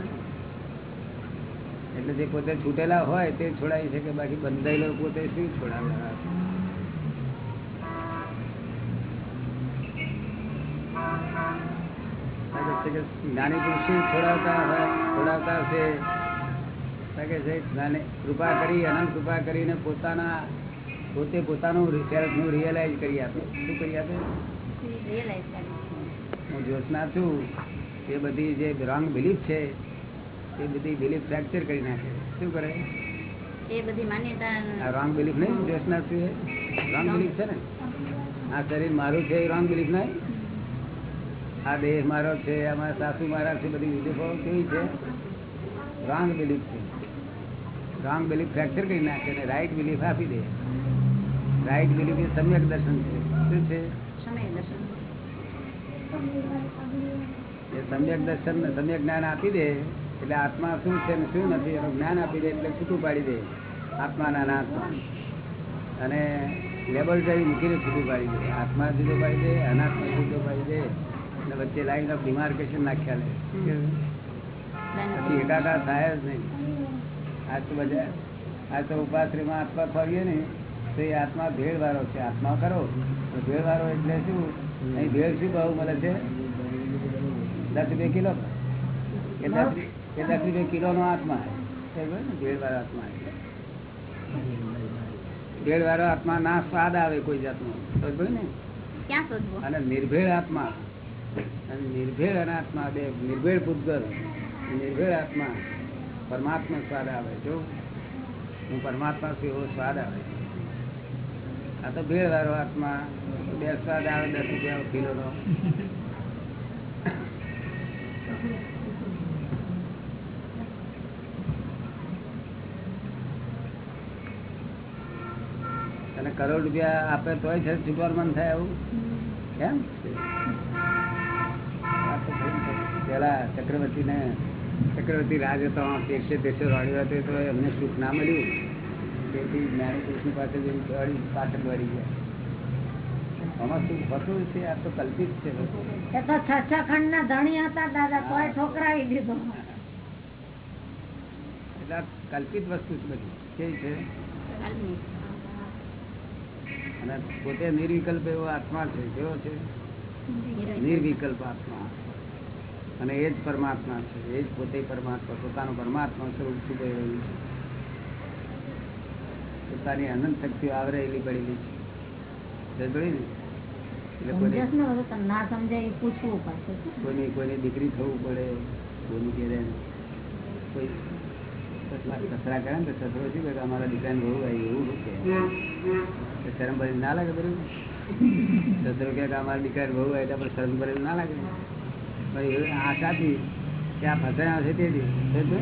એટલે જે પોતે છૂટેલા હોય તે છોડાવી શકે બાકી બંધાયેલો પોતે શું છોડાવનારા છે? જ્ઞાની પુરુષ શું છોડાવતા છોડાવતા હશે કે છે કૃપા કરી, અનંત કૃપા કરીને પોતાના, પોતે પોતાનું સેલ્ફનું રિયલાઇઝ કરી આપે શું કરી આપે હું જ્યોત્સના છું એ બધી જે રોંગ બિલીફ છે એ બધી બિલીફ ફ્રેક્ચર કરી નાખે. શું કરે? એ બધી માન્યતા રોંગ બિલીફ નહીં જ્યોત્સના છું. એ રોંગ બિલીફ છે ને? આ શરીર મારું છે એ રોંગ બિલીફ નહીં? આ દેહ મારો છે અમારા સાસુ મારા છે બધી બિલીફો કેવી છે? રોંગ બિલીફ છે. રોંગ બિલીફ ફ્રેક્ચર કરી નાખે અને રાઈટ બિલીફ આપી દે. રાઈટ બિલીફ એ સમ્યક દર્શન છે. શું છે? એ સમ્યક દર્શન સમ્યક જ્ઞાન આપી દે, એટલે આત્મા શું છે ને શું નથી, એનું જ્ઞાન આપી દે, એટલે છૂટું પાડી દે, આત્માના અનાત્મા અને લેબોરેટરી મૂકીને છૂટું પાડી દે. આત્મા જુદો પાડી દે, અનાત્મા જુદો પાડી દે, અને વચ્ચે લાઈન ઓફ ડિમાર્કેશન નાખ્યા લે. પછી એકાકાર થાય જ નહીં. આજ તો બધા, આજ તો ઉપાશ્રીમાં આત્મા ફરીએ ને, તો એ આત્મા ભેળ વાળો છે. આત્મા કરો, તો ભેળ વાળો એટલે શું? અહીં ભેળ શું ભાવ મળે છે? દસ રૂપિયા કિલો? એ દસ એ દસ રૂપિયા કિલો નો આત્મા? ભેળ વાળો આત્મા ભેળ વાળો આત્મા ના સ્વાદ આવે કોઈ જાતનો. બરાબર ને? અને નિર્ભેળ આત્મા. અને નિર્ભેળ આત્મા બે નિર્ભેળ પૂતગલ. નિર્ભેળ આત્મા પરમાત્મા સ્વાદ આવે. જો હું પરમાત્મા છું એવો સ્વાદ આવે. આ તો ભેળ વાળો આત્મા બે સ્વાદ આવે દસ રૂપિયા કિલો નો અને કરોડ રૂપિયા આપે તોય છે છૂટવાનું મન થાય એવું કેમ? પેલા ચક્રવર્તી ને ચક્રવર્તી રાજ હતો દેશે દેશે હતી, તો એમને સુખ ના મળ્યું. તેથી જ્ઞાની પુરુષની પાસે જેવી દોડી પાછળ દોડી ગયા આમાં સુખ હોતું છે? આ તો કલ્પિત છે એ તો છ છ ખંડ ના ધણી હતા દાદા તોય ઠોકરાવી દીધો એટલે કલ્પિત વસ્તુ છે બધી. કેવી છે? અને પોતે નિર્વિકલ્પ એવો આત્મા છે. કેવો છે? નિર્વિકલ્પ આત્મા. અને એ જ પરમાત્મા છે. એ જ પોતે પરમાત્મા પોતાનું પરમાત્મા સ્વરૂપ રહ્યું છે. પોતાની અનંત શક્તિઓ આવરેલી પડેલી છે. કોઈને કોઈની દીકરી થવું પડે કોઈની ઘેરે કોઈ સસરા કરે ને તો સસરો શું કે અમારા દીકરાને બહુ આવી એવું કે શરમ ભરેલી ના લાગે બધું સસરો કે અમારા દીકરાને બહુ આવી તો શરમ ભરેલી ના લાગે? પણ એ આશાથી કે આ ફસાયા છે સમજો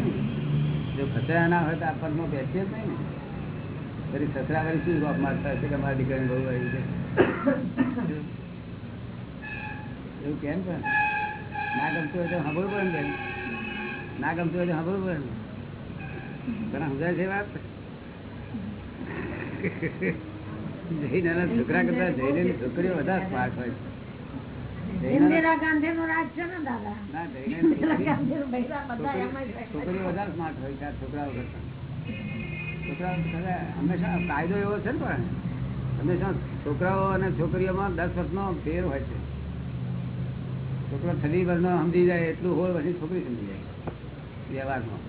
જો ફસાયા ના હોય તો આ પદમાં બેસીએ જ નહીં ને? ફરી સસરા કરી શું બાપ મારતા હશે કે મારા દીકરાને બહુ આવી છે. એવું કેમ પણ? ના ગમતું હોય તો સાંભળવું પડે ને બેન. ના ગમતું હોય તો સાંભળવું પડે તને સમજાય છે વાત જૈનના છોકરા કરતા જૈનની છોકરીઓ વધારે સ્માર્ટ હોય છે. ઇન્દિરા ગાંધી નું રાજ ને દાદા છોકરીઓ વધારે સ્માર્ટ હોય છોકરાઓ કરતા. છોકરાઓ હંમેશા કાયદો એવો છે ને પણ હંમેશા છોકરાઓ અને છોકરીઓમાં દસ વર્ષનો ફેર હોય છે. છોકરો છવ્વીસ વર્ષનો સમજી જાય એટલું હોય પછી છોકરી સમજી જાય વ્યવહારમાં.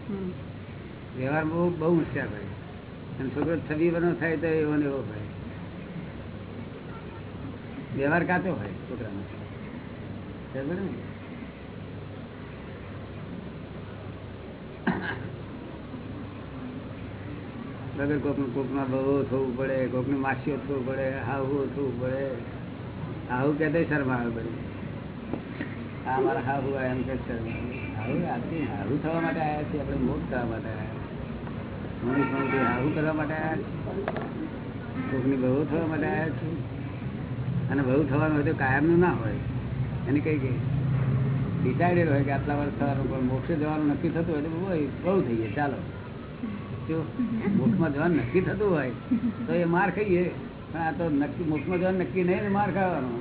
વ્યવહાર બહુ બહુ હોશિયાર હોય અને છોકરો છવ્વીસ વર્ષનો થાય તો એવો ને એવો હોય વ્યવહાર કાચો હોય છોકરાનો. ને? વગર કોકનું કોકમાં બહુ થવું પડે, કોકનું માસીઓ થવું પડે હાવું થવું પડે. આવું કહેતો શરમા આવે બધું. આ મારા હાવું એમ કે શરમા હાવું હાવું થવા માટે આવ્યા છીએ, આપણે મોટ થવા માટે આવ્યા છીએ. હાવું કરવા માટે આવ્યા છીએ. કોકની બહુ થવા માટે આવ્યા છીએ. અને બહુ થવાનું હોય તો કાયમનું ના હોય. એને કઈ કઈ ડિસાઇડેડ હોય કે આટલા વર્ષ થવાનું, પણ મોક્ષે જવાનું નક્કી થતું હોય તો બહુ થઈ જાય. ચાલો. મોક્ષમાં જવાનું નક્કી થતું હોય, તો એ માર ખાઈએ. પણ આ તો નક્કી, મોક્ષમાં જવાનું નક્કી નહીં માર ખાવાનો.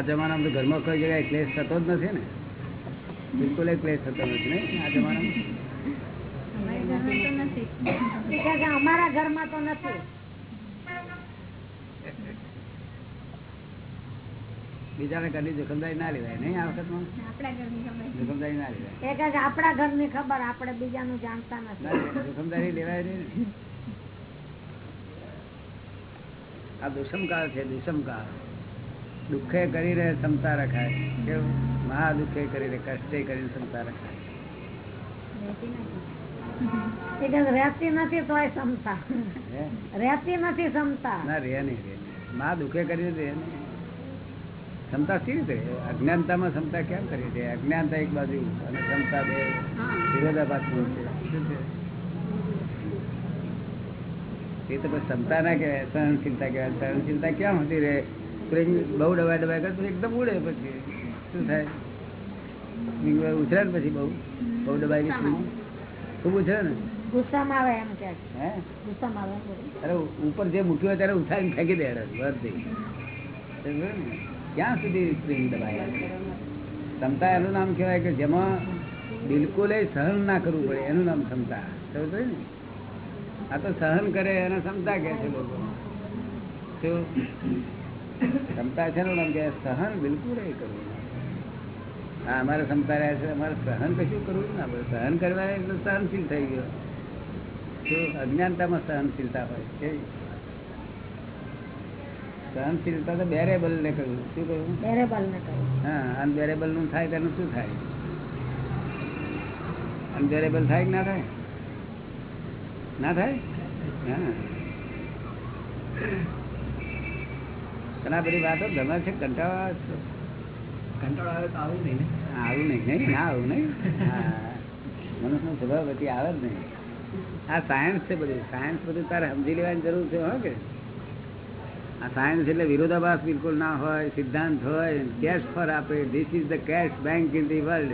આ જમાનામાં તો ઘરમાં કોઈ જગ્યાએ ક્લેશ થતો જ નથી ને. બિલકુલ એ ક્લેશ થતો નથી ને આ જમાનામાં? અમારા ઘરમાં તો નથી. બીજાને ઘરની જોખમદારી ના લેવાય નહીં આ વખતમાં? જોખમદારી ના લેવાય. આપણા ઘરની ખબર આપણે બીજાનું જાણતા નથી. જોખમદારી લેવાય નહીં આ દુષ્મકાળ છે દુષ્મકાળ. દુઃખે કરીને ક્ષમતા રખાય. કેવું મહા દુઃખે કરીને કષ્ટે કરીને ક્ષમતા રખાય. એ કહે કે રહેતી નથી તોય ક્ષમતા રહેતી નથી ક્ષમતા ના રે નહીં રે નહીં. દુઃખે કરી દે ક્ષમતા સી રીતે? રહે? અજ્ઞાનતામાં ક્ષમતા કેમ કરી છે અજ્ઞાનતા એક બાજુ અને ક્ષમતા બે. વિરોધાભાસમાં છે. શું છે? એ તો ક્ષમતા ના કહેવાય સહનશીલતા કહેવાય. સહનશીલતા કેમ હતી રહે? સ્પ્રિંગ બહુ દબાઈ દબાઈ કરે એકદમ ઉડે પછી. શું થાય? ને પછી બહુ. બહુ દબાઈ ખૂબ ઉછળે ને? ગુસ્સામાં આવે એમ કે. હે? ગુસ્સામાં આવે અરે ઉપર જે મૂક્યું ત્યારે ઉઠાવીને ફેંકી દે વર્ધી ક્યાં સુધી સ્પ્રિંગ દબાય? ક્ષમતા એનું નામ કહેવાય કે જેમાં બિલકુલ સહન ના કરવું પડે એનું નામ ક્ષમતા સમજ ને? આ તો સહન કરે એને ક્ષમતા કહે છે લોકો? ક્ષમતા છે ને કે સહન બિલકુલ એ કરવું. હા અમારે ક્ષમતા રહ્યા છે અમારે સહન કશું કરવું ને આપણે સહન કરવા એટલે સહનશીલ થઈ ગયો. તો અજ્ઞાનતામાં સહનશીલતા હોય કે સહનશીલતા તો બેરેબલ ને કહ્યું. શું કહ્યું? બેરેબલ ને કહ્યું. હા અનબેરેબલનું થાય તેનું શું થાય? અનબેરેબલ થાય કે ના થાય? ના થાય? હા. આ બધી વાતો ગમે છે કંટાળો છે? કંટાળો આવે તો આવું નહીં આવું નહીં નહીં ના આવું નહીં. મનુષ્યનો સ્વભાવ બધી આવે જ નહીં. આ સાયન્સ છે બધું. સાયન્સ બધું તારે સમજી લેવાની જરૂર છે હો કે? આ સાયન્સ એટલે વિરોધાભાસ બિલકુલ ના હોય સિદ્ધાંત હોય કેશ ફર આપે. This is the cash bank in the world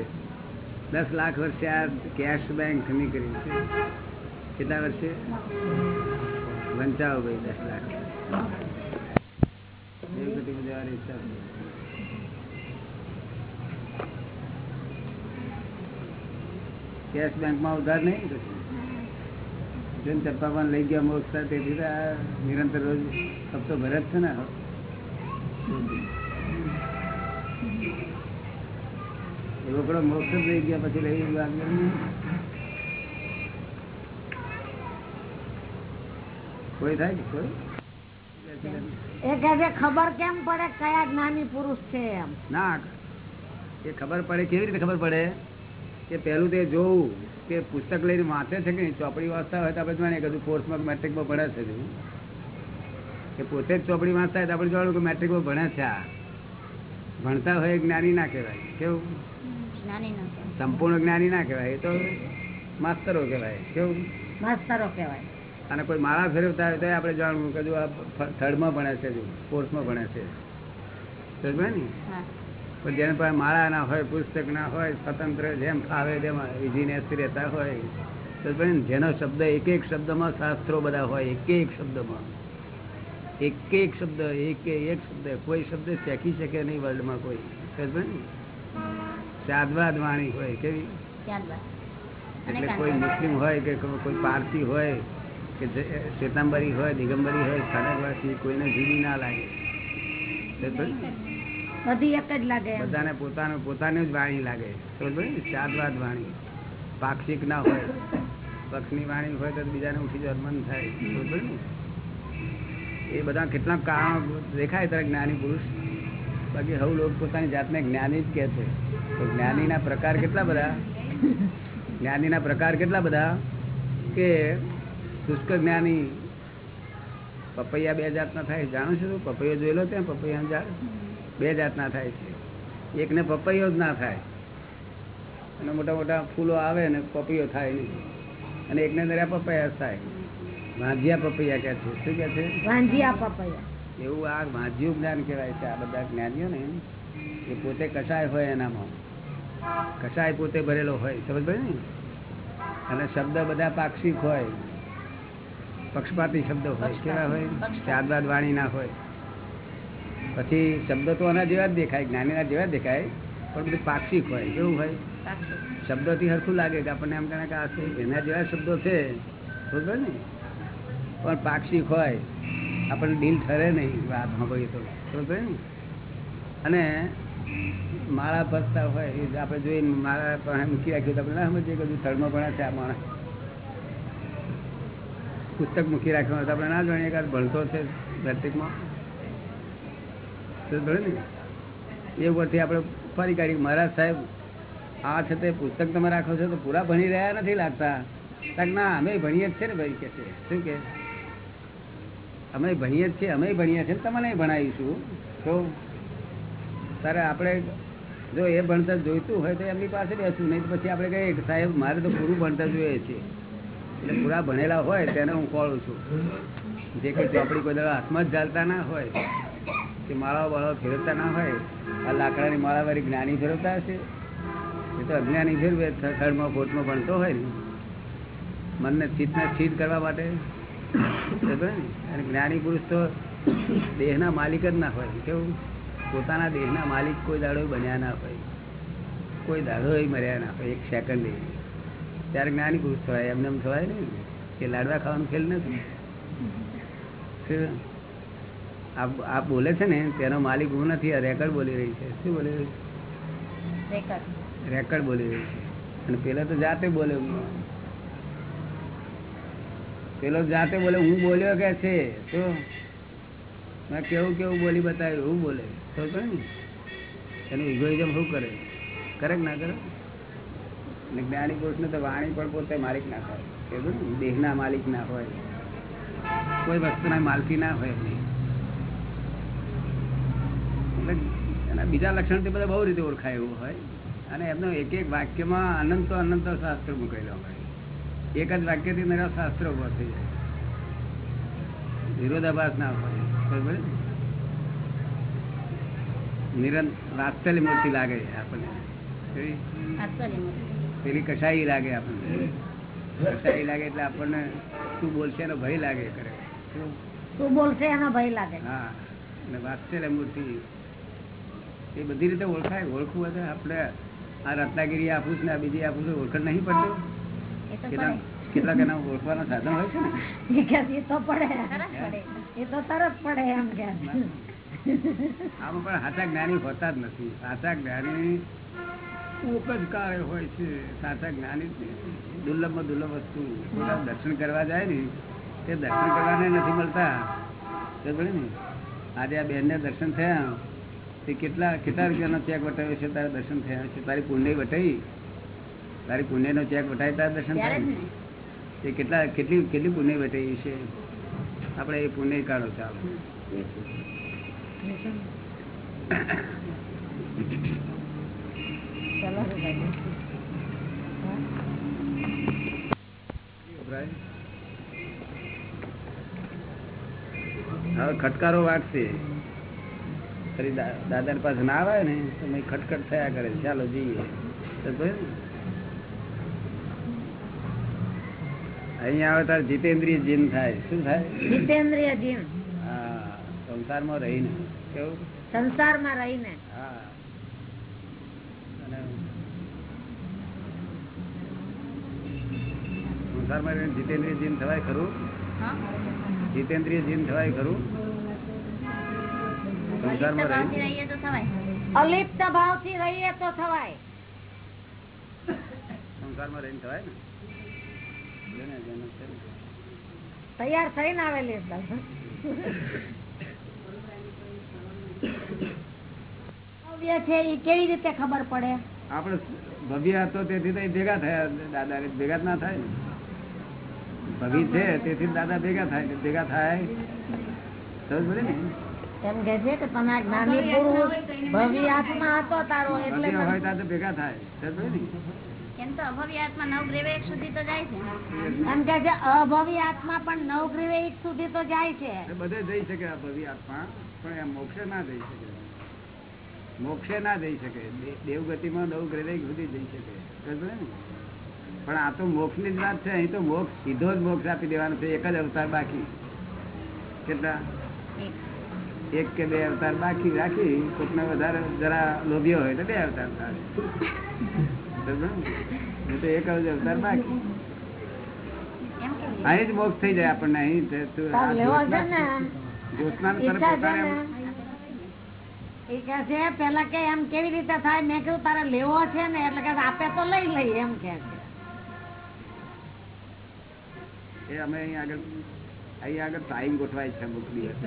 દસ લાખ વર્ષે આ કેશ બેંક નીકળી છે. કેટલા વર્ષે? વંચાવો ભાઈ દસ લાખ. એવું બધું જવાની ઈચ્છા છે. કેશ બેંકમાં ઉધાર નહીં કશું જેમ ચપ્પામાં લઈ ગયા, મોક્ષ થાય તેથી તો આ નિરંતર રોજ હપ્તો ભરે જ છે ને એ રોકડો મોક્ષ જ લઈ ગયા, પછી લઈ વાગ્યો નહીં. કોઈ થાય કે કોઈ એ કહે છે ખબર કેમ પડે કયા જ્ઞાની પુરુષ છે એમ? ના એ ખબર પડે કેવી રીતે ખબર પડે? કે પહેલું તે જોવું કે પુસ્તક લઈને વાંચે છે કે નહીં? ચોપડી વાંચતા હોય તો આપણે જાણીએ કે ફોર્થમાં મેટ્રિકમાં ભણે છે કે પોતે જ ચોપડી વાંચતા હોય તો આપણે જાણવું કે મેટ્રિકમાં ભણે છે આ. ભણતા હોય જ્ઞાની ના કહેવાય. કેવું. સંપૂર્ણ જ્ઞાની ના કહેવાય. એ તો માસ્તરો કહેવાય. કેવું? માસ્તરો કહેવાય. અને કોઈ માળા ફેરવતા હોય તો આપણે જાણવું કે આ થર્ડમાં ભણે છે ફોર્થમાં ભણે છે. સમજ ને? પણ જેને પાસે માળા ના હોય પુસ્તક ના હોય સ્વતંત્ર જેમ ફાવે તેમાં ઇઝીનેસ રહેતા હોય ને? જેનો શબ્દ એક એક શબ્દમાં શાસ્ત્રો બધા હોય એક એક શબ્દમાં. એક એક શબ્દ એક એક શબ્દ કોઈ શબ્દ શેકી શકે નહીં વર્લ્ડમાં કોઈ સમજ ને? સાદવાદ વાણી હોય કેવી? એટલે કોઈ મુસ્લિમ હોય કે કોઈ કોઈ પારસી હોય કે શ્વેતાંબરી હોય દિગંબરી હોય ખાનકવાસી કોઈને જુદી ના લાગે. બધી એક જ લાગે બધાને પોતાનું પોતાની જ વાણી લાગે. સમજ પડી ને સાદવાદ વાણી. પાક્ષિક ના હોય પક્ષની વાણી હોય તો બીજાને ઉઠી જવાનું મન થાય. સમજ પડી ને એ બધા કેટલાક કારણો દેખાય ત્યારે જ્ઞાની પુરુષ. બાકી હવે લોકો પોતાની જાતને જ્ઞાની જ કહે છે. તો જ્ઞાનીના પ્રકાર કેટલા બધા? જ્ઞાનીના પ્રકાર કેટલા બધા? કે શુષ્ક જ્ઞાની પપૈયા બે જાતના થાય જાણો છો? પપૈયો જોયેલો ત્યાં પપૈયા ઝાડ બે જાતના થાય છે. એકને પપૈયો જ ના થાય. અને મોટા મોટા ફૂલો આવે ને પપૈયો થાય નહીં. અને એકને દરિયા પપૈયા જ થાય. વાંજિયા પપૈયા કે છે. શું કે છે? વાંજિયા પપૈયા. એવું આ ભાંજિયું જ્ઞાન કહેવાય છે. આ બધા જ્ઞાનીઓ ને એ પોતે કસાય હોય એનામાં. કસાય પોતે ભરેલો હોય. સમજ પડે ને? અને શબ્દ બધા પાક્ષિક હોય. પક્ષપાતી શબ્દ હોય કેવા હોય? ત્યારબાદ વાણી ના હોય. પછી શબ્દ તો આના જેવા જ દેખાય જ્ઞાનીના જેવા જ દેખાય પણ બધું પાક્ષિક હોય. કેવું હોય. શબ્દોથી હરખું લાગે કે આપણને એમ કહે કે આ શું એના જેવા શબ્દો છે. બરોબર ને? પણ પાક્ષિક હોય આપણને દિલ ઠરે નહીં વાત સાંભળીએ તો. બરોબર ને? અને માળા ભરતા હોય આપણે જોઈને માળા પણ મૂકી રાખ્યું તો આપણે ના સમજીએ કે હજુ થર્ડમાં ભણે છે આ માણસ. પુસ્તક મૂકી રાખ્યો હતો આપણે ના જાણીએ કે ભણતો છે ભણે ને? એ ઉપરથી આપણે ફરી કાઢી. મહારાજ સાહેબ, આ છે તે પુસ્તક તમે રાખો છો તો પૂરા ભણી રહ્યા નથી લાગતા. કારણ ના, અમે ભણીએ જ છે ને ભાઈ, કે છે. શું કે? અમે ભણીએ જ છીએ, અમે ભણીએ છીએ તમને ભણાવીશું. તો તારે આપણે જો એ ભણતર જોઈતું હોય તો એમની પાસે બેસવું. નહીં તો પછી આપણે કહીએ સાહેબ, મારે તો પૂરું ભણતર જોઈએ છે. પૂરા ભણેલા હોય તેને હું ખોળું છું. જે કઈ ચોપડી કોઈ દાડો હાથમાં જ ચાલતા ના હોય, કે માળાઓ બાળાઓ ફેરવતા ના હોય, આ લાકડાની માળાવાળી જ્ઞાની ફેરવતા હશે? એ તો અજ્ઞાની થ- થર્ડમાં ફોર્થમાં ભણતો હોય ને. મનને ચિત્તને સ્થિર કરવા માટે. અને જ્ઞાની પુરુષ તો દેહના માલિક જ ના હોય. કેવું? પોતાના દેહના માલિક કોઈ દાડો બન્યા ના હોય. કોઈ દાડો મર્યા ના હોય, એક સેકન્ડ ત્યારે જ્ઞાની પુરુષ થવાય એમને એમ થવાય ને કે લાડવા ખાવાનું ખેલ નથી. આ બોલે છે ને તેનો માલિક હું નથી આ રેકર્ડ બોલી રહી છે. શું બોલી રહી છે? રેકર્ડ. બોલી રહી છે. અને પેલા તો જાતે બોલે પેલો જાતે બોલે હું બોલ્યો કે છે? તો મેં કેવું કેવું બોલી બતાવ્યું એવું બોલે. તો ને? એનું ઇગોઇઝમ શું કરે? કરે કે ના કરે? ને જ્ઞાની પુરુષને તો વાણી પણ પોતે માલિક ના થાય ને, દેહના માલિક ના હોય. કોઈ વસ્તુના માલકી ના હોય એના બીજા લક્ષણથી બધા બહુ રીતે ઓળખાય એવું હોય. અને એમનો એક એક વાક્યમાં અનંતો અનંતો શાસ્ત્ર મૂકેલો હોય. એક જ વાક્યથી મેરા શાસ્ત્ર ઊભો થઈ જાય. વિરોધાભાસ ના હોય. બરોબર? ને? નિરંત વાત્સલ્ય મૂર્તિ લાગે આપણને? આશ્ચર્ય મૂર્તિ. પેલી કસાઈ લાગે આપણને. કસાઈ લાગે એટલે આપણને શું બોલશે એનો ભય લાગે કરે. શું? બોલશે એનો ભય લાગે. હા. અને વાત્સલ્ય મૂર્તિ. એ બધી રીતે ઓળખાય. ઓળખવું હોય આપણે આ રત્નાગીરી આપું ને આ બીજી આપું ઓળખાણ નહીં પડતું. કેટલાક એના ઓળખવાના સાધન હોય છે ને. એ તો પડે. એ તો તરત પડે એમ કે. આમાં પણ સાચા જ્ઞાની હોતા જ નથી. સાચા જ્ઞાની કોક જ કારણ હોય છે સાચા જ્ઞાની દુર્લભમાં દુર્લભ વસ્તુ. દર્શન કરવા જાય ને તે દર્શન કરવાને નથી મળતા. ખબર ને આજે આ બેનને દર્શન થયા. તે કેટલા કેટલા રૂપિયાનો ચેક વટાવ્યો છે તારા દર્શન થયા છે? તારી પુણ્ય વટાવી? તારી પુણ્યનો ચેક વટાવી તારા દર્શન થાય? તે કેટલા કેટલી કેટલી પુણ્ય વટાવી છે? આપણે એ પુણ્ય કાઢો ચાલો. ખટકારો વાગશે. ફરી દા- પાસે ના આવે ને તો ખટખટ થયા કરે. ચાલો જઈએ? અહીંયા આવે તારે જીતેન્દ્રિય જીન થાય. શું થાય? જીતેન્દ્રિય જીન. હા સંસારમાં રહીને. કેવું? સંસારમાં રહીને હા અને સંસારમાં રહીને જીતેન્દ્રિય જીન થવાય ખરું? જીતેન્દ્રિય જીન થવાય ખરું? સંસારમાં રહીએ તો થવાય. અલિપ્ત ભાવથી રહીએ તો થવાય. સંસારમાં રહીને થવાય ને. તૈયાર થઈને આવેલી ભવ્ય છે એ કેવી રીતે ખબર પડે? આપણે ભવ્ય હતો તેથી ભેગા થયા દાદા ભેગા જ ના થાય ને. ભવી છે તેથી દાદા ભેગા થાય ભેગા થાય. સમજ પડે ને? એમ કે છે કે તમે જ્ઞાની પુરુષ ભવ્ય આત્મા હતો તારો એટલે હોય તને- ભેગા થાય. સમજ પડે ને? એમ તો અભવ્ય આત્મા નવ ગ્રેવેક સુધી તો જાય છે. એમ કે છે અભવ્ય આત્મા પણ નવગ્રીવે સુધી તો જાય છે. બધે જઈ શકે આ આત્મા પણ એમ મોક્ષે ના જઈ શકે. મોક્ષે ના જઈ શકે. દેવગતિમાં નવ ગ્રેવેક સુધી જઈ શકે. સમજ પડે ને? પણ આ તો મોક્ષની જ વાત છે અહીં તો મોક્ષ સીધો જ મોક્ષ આપી દેવાનો છે એક જ અવતાર બાકી. કેટલા? એક કે બે અવતાર બાકી રાખી કોકને વધારે જરા લોભ્યો હોય તો બે અવતાર થાય. તો એક જ અવતાર બાકી? અહીં જ મોક્ષ થઈ જાય આપણને અહીં જ. તું- તાર આ લેવો છે ને. જ્યોત્સનાનું તરફ ઈચ્છા છે પોતાને ને એમ- એ કે છે પેલા કે એમ કેવી રીતે થાય? મેં કીધું તારે લેવો છે ને એટલે કે આપે તો લઈ લઈ એમ કે છે. એ અમે અહીં આગળ અહીં આગળ ટાઈમ ગોઠવાય છે અમુક દિવસ.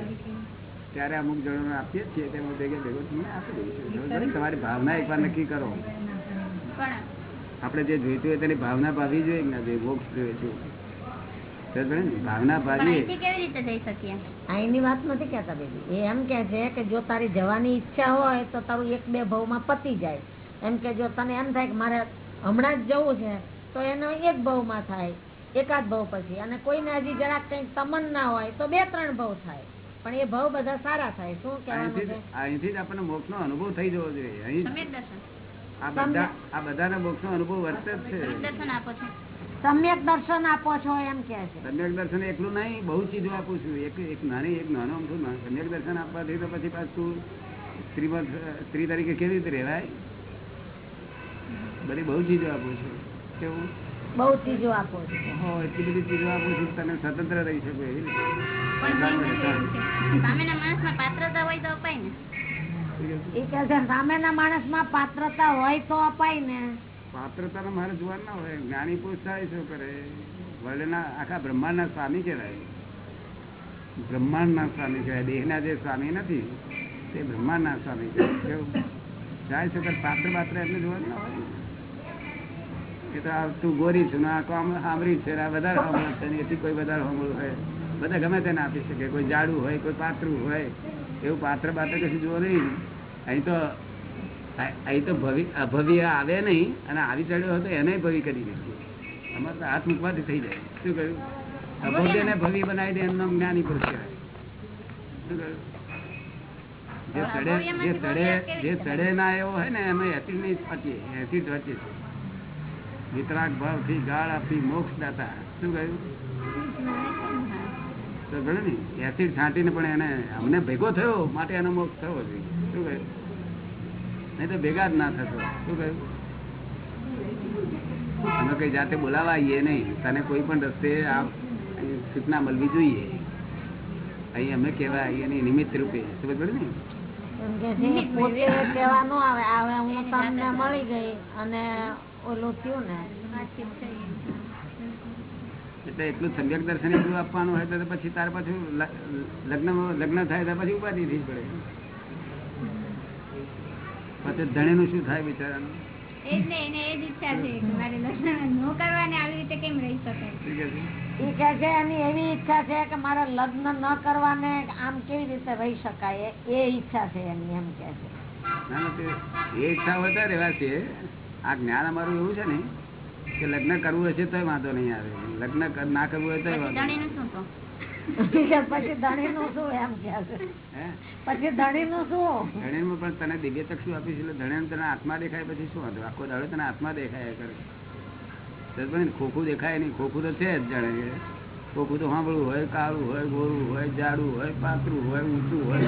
ત્યારે અમુક જણોને આપીએ છીએ તેમાં ભેગે ભેગો તમને આપી દઈશું તમારી ભાવના એકવાર નક્કી કરો. આપણે જે જોઈતું હોય તેની ભાવના ભાવી જોઈએ કે ના જોઈએ મોક્ષ જોઈએ છે. ભાવના ભાવીએ. અહીંની વાત નથી કેતા બેબી. એ એમ કે છે કે જો તારી જવાની ઈચ્છા હોય તો તારું એક બે ભાવમાં પતી જાય. એમ કે જો તને એમ થાય કે મારે હમણાં જ જવું છે તો એનો એક ભાવમાં થાય. એકાદ ભાવ પછી. અને કોઈને હજી જરાક કંઈક તમન્ના હોય તો બે ત્રણ ભાવ થાય. પણ એ ભાવ બધા સારા થાય. શું કહેવાનું અહીંથી છે? જ- અહીંથી જ આપણને મોક્ષનો અનુભવ થઈ જવો જોઈએ. અહીં જ. સમ્યક દર્શન. આ બધા આ બધાના મોક્ષનો અનુભવ વર્તે જ છે. સમ્યક દર્શન આપો છો. સમ્યક દર્શન આપો છો એમ કે છે. સમ્યક દર્શન એકલું નહીં બહુ ચીજો આપું છું. એક એક નાની એક નાનો અમથું ના- સમ્યક દર્શન આપવાથી તો પછી પાછું સ્ત્રીમાં સ્ત્રી તરીકે કેવી રીતે રહેવાય? બધી બહુ ચીજો આપું છું. કેવું? બહુ ચીજો આપો છો. એટલી બધી ચીજો આપો છો તમે સ્વતંત્ર રહી શકો એવી રીતે. સામેના માણસમાં પાત્રતા હોય તો અપાય ને. એ કે છે માણસમાં પાત્રતા હોય તો અપાય ને. પાત્રતા મારે જોવાનું ના હોય. જ્ઞાની પુરુષ થાય શું કરે વર્લ્ડના આખા બ્રહ્માંડના સ્વામી કહેવાય. બ્રહ્માંડના સ્વામી કહેવાય. દેહના જે સ્વામી નથી તે બ્રહ્માંડના સ્વામી કહેવાય. કેવું? જાય શું કરે પાત્ર પાત્ર એમને જોવાનું ના હોય એ તો ગોરી છું આ કોમ છે આ વધારે સાંભળે છે એથી કોઈ વધારે સાંભળવું હોય. બધા ગમે તેને આપી શકે કોઈ જાડું હોય કોઈ પાત્રું હોય એવું પાત્ર પાત્ર કશું જોવો નહીં. અહીં તો અહીં તો ભવિ અભવ્ય આવે નહીં અને આવી ચડ્યો હોય તો એને ભવિ કરી દે. અમારે તો હાથ મૂકવાથી થઈ જાય. શું કહ્યું? અભવ્યને ભવિ બનાવી દે એમનો જ્ઞાની પુરુષ કહેવાય. શું કહ્યું? જે ચડે જે ચડે જે ચડે ના એવો હોય ને એમાં એસિડ નહીં પચે એસિડ વચ્ચે. છે વિતરાગ ભાવથી ગાળ આપી મોક્ષ દાતા. શું કહ્યું? તો ગણો ને એસિડ છાંટીને પણ એને અમને ભેગો થયો માટે એનો મોક્ષ થયો જોઈએ. શું કહ્યું? નહીં તો ભેગા જ ના થતો શું કહ્યું? અમે કઈ જાતે બોલાવા આવીએ નહીં. તને કોઈ પણ રસ્તે આ સૂચના મળવી જોઈએ. અહીં અમે કેવા આવીએ નહીં નિમિત્ત રૂપે. સમજ પડે ને? એમ કે છે પોતે કહેવાનું આવે આવે હું તમને મળી ગઈ અને ઓલું થયું ને. એટલે એટલું સમ્યક દર્શન એટલું આપવાનું હોય તો પછી તાર પાછું લગ્ન લગ્ન થાય તો પછી ઉપાધિ થઈ પડે. પછી ધણીનું શું થાય બિચારાનું? એ જ ને એને એ જ ઈચ્છા છે કે લગ્ન ન કરવાને આવી રીતે કેમ રહી શકાય શું કહે છે? એ કે છે એની એવી ઈચ્છા છે કે મારે લગ્ન ન કરવાને આમ કેવી રીતે રહી શકાય? એ ઈચ્છા છે એની એમ કે છે. ના, ના, તે- એ ઈચ્છા હોય રહેવા છે આ જ્ઞાન અમારું એવું છે ને કે લગ્ન કરવું હશે તોય વાંધો નહીં આવે. લગ્ન ના કરવું હોય તોય વાંધો શું તો કે પછી ધણીનું શું એમ કે છે? હે? પછી ધણીનું શું? ધણેનમાં પણ તને દિવ્ય ચક્ષુ આપીશ એટલે ધણેન તને આત્મા દેખાય પછી શું વાંધો? આખો દાડો તને આત્મા દેખાય કરે. ખોખું દેખાય નહીં. ખોખું તો છે જ જાણે ખોખું તો સાંભળવું હોય કાળું હોય ગોરું હોય જાડું હોય પાતળું હોય ઊંચું હોય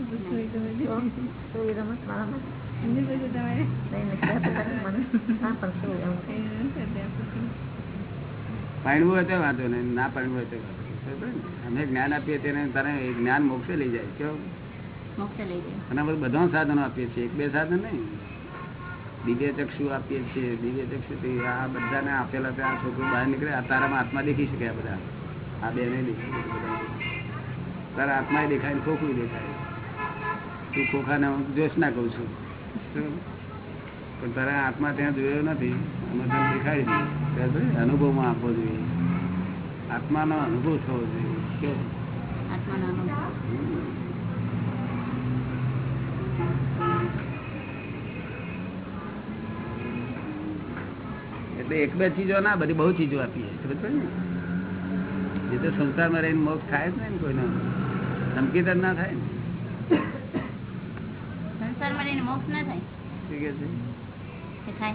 બધું વાંધો નહીં ના? અમે જ્ઞાન આપીએ તેને જ્ઞાન મોક્ષે લઈ જાય કેવું? અને સાધનો આપીએ છીએ એક બે સાધન નહીં. દિવ્ય ચક્ષુ આપીએ છીએ દિવ્ય ચક્ષુ આ બધાને આપેલા આ છોકરું બહાર નીકળે આ તારામાં આત્મા દેખી શકે બધા. આ બે દેખી શકે બધા. તારા આત્મા દેખાય ને ખોખું દેખાય. તું ખોખાને જોશ ના કહું છું. પણ તારા આત્મા ત્યાં જોયો નથી અમે તને દેખાડી દીધું અનુભવમાં આપવો જોઈએ. આત્માનો અનુભવ થવો જોઈએ. કેવો એટલે એક બે ચીજો ના બધી બહુ ચીજો આપીએ. એ તો સંસારમાં રહીને મોક્ષ થાય જ નહીં કોઈને. ધમકી જ ના થાય ને. સંસારમાં રહીને મોક્ષ ના થાય. થાય.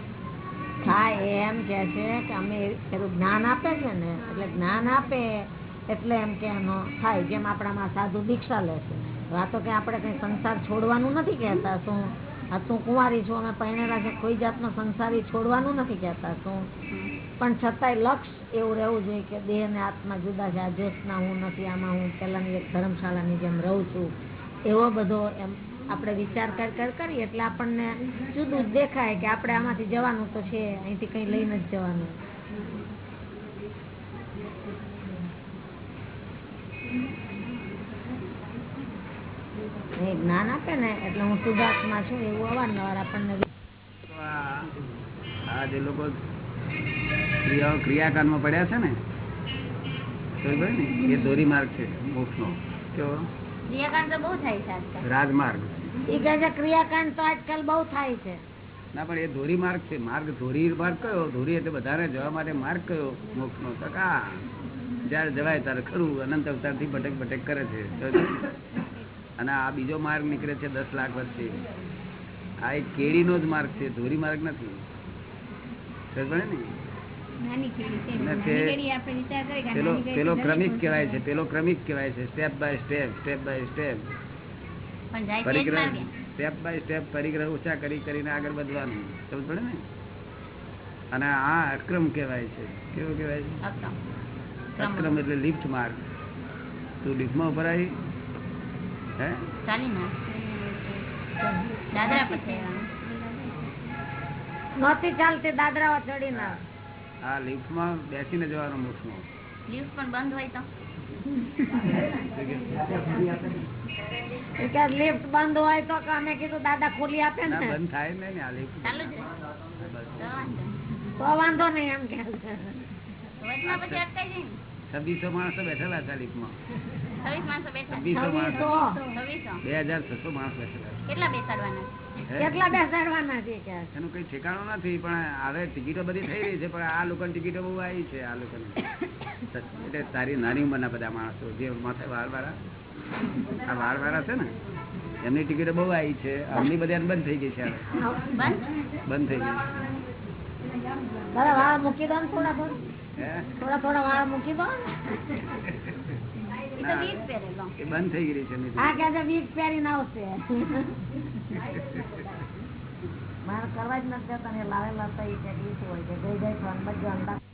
થાય એમ કે છે કે અમે પેલું જ્ઞાન આપે છે ને એટલે જ્ઞાન આપે એટલે એમ કે એનો થાય જેમ આપણામાં સાધુ દીક્ષા લે છે. આ તો કે આપણે કઈ સંસાર છોડવાનું નથી કહેતા શું? આ તું કુંવારી છું અમે પહેરેલા છે કોઈ જાતનો સંસારી છોડવાનું નથી કહેતા શું? પણ છતાંય લક્ષ એવું રહેવું જોઈએ કે દેહ ને આત્મા જુદા છે આ જોશના હું નથી આમાં હું પહેલાંની એક ધર્મશાળાની જેમ રહું છું. એવો બધો એમ આપણે વિચાર કર કર કરીએ એટલે આપણને જુદું જ દેખાય કે આપણે આમાંથી જવાનું તો છે, અહીંથી કંઈ લઈને જ જવાનું. જ્ઞાન આપે ને એટલે હું શુદ્ધાત્મા છું, એવું અવારનવાર આપણને આ જે લોકો ક્રિયાઓ ક્રિયાકાંડમાં પડ્યા છે ને એ ધોરી માર્ગ છે મોક્ષનો. કેવો? ક્રિયાકાંડ તો બહુ થાય છે આજકાલ. રાજમાર્ગ. એ કહે છે ક્રિયાકાંડ તો આજકાલ બહુ થાય છે. ના પણ એ ધોરી માર્ગ છે. માર્ગ ધોરી માર્ગ કયો? ધોરી એટલે બધાને જવા માટે માર્ગ કયો? મોક્ષનો. નો કે? જયારે જવાય ત્યારે ખરું. અનંત અવતારથી ભટક ભટક કરે છે. અને આ બીજો માર્ગ નીકળે છે દસ લાખ વર્ષે આ એક કેડીનો જ માર્ગ છે. ધોરી માર્ગ નથી પડે ને? પેલો પેલો ક્રમિક કહેવાય છે પેલો ક્રમિક કહેવાય છે step by step step by step પણ જાય તે જ પરિગ્રહ સ્ટેપ બાય સ્ટેપ પરિગ્રહ ઓછા કરી કરીને આગળ વધવાનું. સમજ પડે ને? અને આ અક્રમ કહેવાય છે. કેવો કહેવાય છે? અક્રમ. એટલે લિફ્ટ માર્ગ. તું લિફ્ટમાં ઉપર આવી હે? દાદરા પછી ચાલતે દાદરા ચડીને આ લિફ્ટમાં બેસીને જવાનું મોક્ષમાં લિફ્ટ પણ બંધ હોય તો. લિફ્ટ બંધ હોય તો અમે કીધું દાદા ખોલી આપે ને. બંધ થાય ને આ લિફ્ટ. તો વાંધો નહીં. એમ કે. છવ્વીસો માણસો બેઠેલા છે આ લિફ્ટમાં. બે હજાર છસો માણસ બેઠેલા કેટલા બેસાડવાના? કેટલા બેસાડવાના છે એનું કઈ ઠેકાણું નથી પણ હવે ટિકિટો બધી થઈ રહી છે પણ આ લોકોની ટિકિટો બહુ આવી છે આ લોકો એટલે તારી નાની ઉંમરના બધા માણસો જે માથે વાળ વાળા આ વાળ વાળા છે ને એમની ટિકિટો બહુ આવી છે અમની બધી બંધ થઈ ગઈ છે બંધ? થઈ ગઈ. મૂકી દો થોડા થોડા. વાળ મૂકી દો. એ બંધ થઈ ગઈ છે આ કે છે વીક પહેરીને આવશે. મારે કરવા જ નથી લાવેલા તો એ કે હોય કે ગઈ જાય ફોન અંદાજ